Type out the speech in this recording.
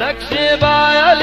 दक्ष बायल